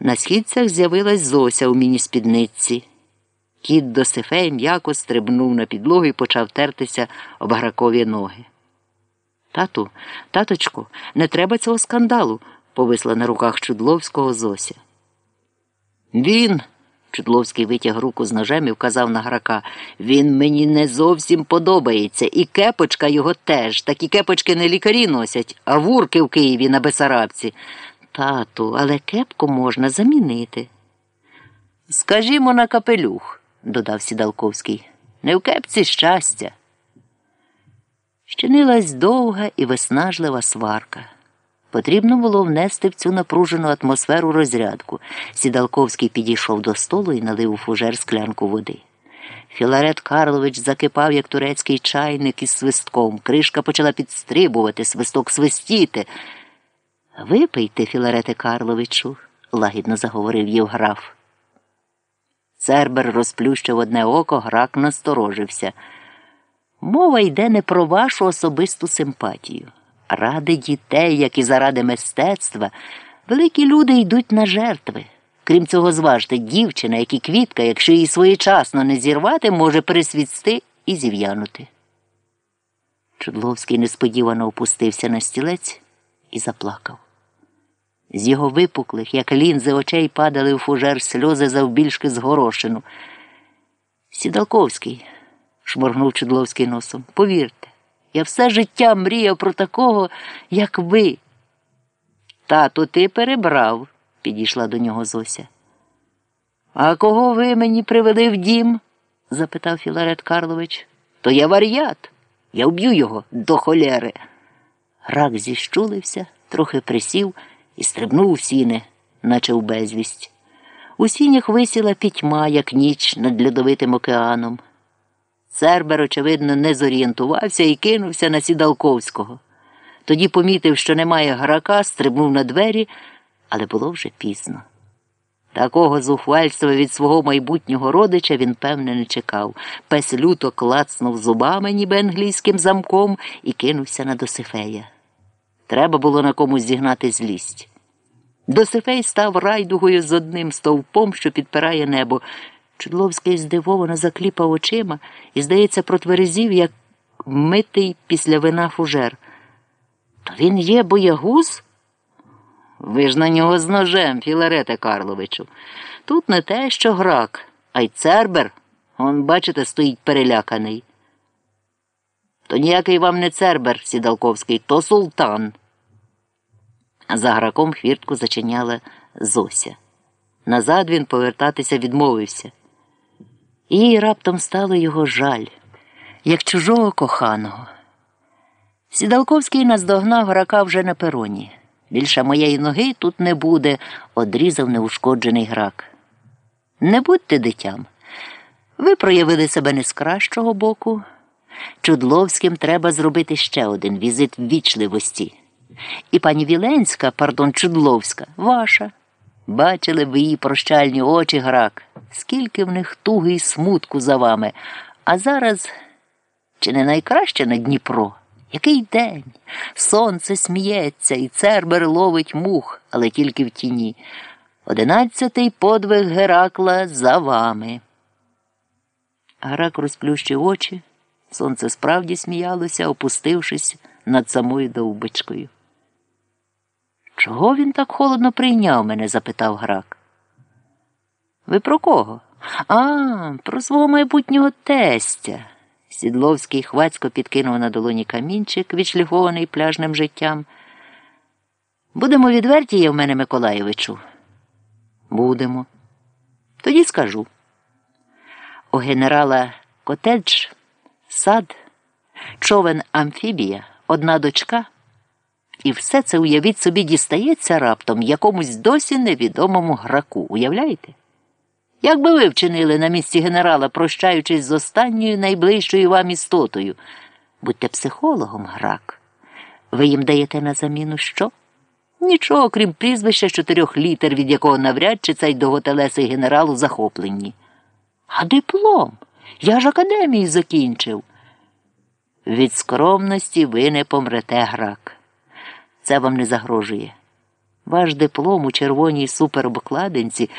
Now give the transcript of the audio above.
На східцях з'явилась Зося у міні-спідниці. Кіт до Сефей м'яко стрибнув на підлогу і почав тертися об гракові ноги. Тату, таточку, не треба цього скандалу, повисла на руках Чудловського Зося. Він, Чудловський витяг руку з ножем і вказав на грака, він мені не зовсім подобається, і кепочка його теж. Такі кепочки не лікарі носять, а вурки в Києві на Бесарабці. Тату, але кепку можна замінити. Скажімо на капелюх, додав Сідалковський. Не в кепці щастя. Щинилась довга і виснажлива сварка. Потрібно було внести в цю напружену атмосферу розрядку. Сідалковський підійшов до столу і налив у фужер склянку води. Філарет Карлович закипав, як турецький чайник із свистком. Кришка почала підстрибувати, свисток свистіти. Випийте, Філарете Карловичу, лагідно заговорив Євграф. Цербер розплющив одне око, грак насторожився. Мова йде не про вашу особисту симпатію. Ради дітей, як і заради мистецтва, великі люди йдуть на жертви. Крім цього, зважте, дівчина, як і квітка, якщо її своєчасно не зірвати, може присвісти і зів'янути. Чудловський несподівано опустився на стілець і заплакав. З його випуклих, як лінзи очей, падали у фужер сльози завбільшки з горошину. Сідалковський, шморгнув Чудловський носом, повірте, я все життя мріяв про такого, як ви. Тату, ти перебрав, підійшла до нього Зося. А кого ви мені привели в дім? запитав Філарет Карлович. То я вар'ят. Я вб'ю його до холєри. Рак зіщулився, трохи присів і стрибнув у сіни, наче в безвість. У сінях висіла пітьма, як ніч над льодовитим океаном. Цербер, очевидно, не зорієнтувався і кинувся на Сідалковського. Тоді помітив, що немає грака, стрибнув на двері, але було вже пізно. Такого зухвальства від свого майбутнього родича він, певне, не чекав. Пес люто клацнув зубами, ніби англійським замком, і кинувся на Досифея. Треба було на комусь зігнати злість. Досифей став райдугою з одним стовпом, що підпирає небо. Чудловський здивовано закліпав очима і, здається, протверезів, як митий після вина фужер. То він є боягуз? Ви ж на нього з ножем, Філарете Карловичу. Тут не те, що грак, а й цербер. Он, бачите, стоїть переляканий. То ніякий вам не цербер, Сідалковський, то султан. За граком хвіртку зачиняла Зося. Назад він повертатися відмовився. Їй раптом стало його жаль, як чужого коханого. Сідалковський наздогнав грака вже на пероні. Більше моєї ноги тут не буде, одрізав неушкоджений грак. Не будьте дитям. Ви проявили себе не з кращого боку. Чудловським треба зробити ще один візит ввічливості. І пані Віленська, пардон, Чудловська, ваша. Бачили б її прощальні очі грак, скільки в них туги і смутку за вами. А зараз чи не найкраще на Дніпро? Який день? Сонце сміється, і цербер ловить мух, але тільки в тіні. Одинадцятий подвиг Геракла за вами. Грак розплющив очі. Сонце справді сміялося, опустившись над самою довбичкою. Чого він так холодно прийняв мене? запитав грак. Ви про кого? А, про свого майбутнього тестя. Сідловський хвацько підкинув на долоні камінчик, відшліфований пляжним життям. Будемо відверті, є в мене, Миколаєвичу. Будемо. Тоді скажу. У генерала Котедж сад, човен амфібія, одна дочка. І все це, уявіть собі, дістається раптом якомусь досі невідомому граку. Уявляєте? Як би ви вчинили на місці генерала, прощаючись з останньою найближчою вам істотою? Будьте психологом, грак. Ви їм даєте на заміну що? Нічого, крім прізвища чотирьох літер, від якого навряд чи цей довготелесий генерал у захопленні. А диплом? Я ж академію закінчив. Від скромності ви не помрете грак. Це вам не загрожує. Ваш диплом у червоній суперобкладинці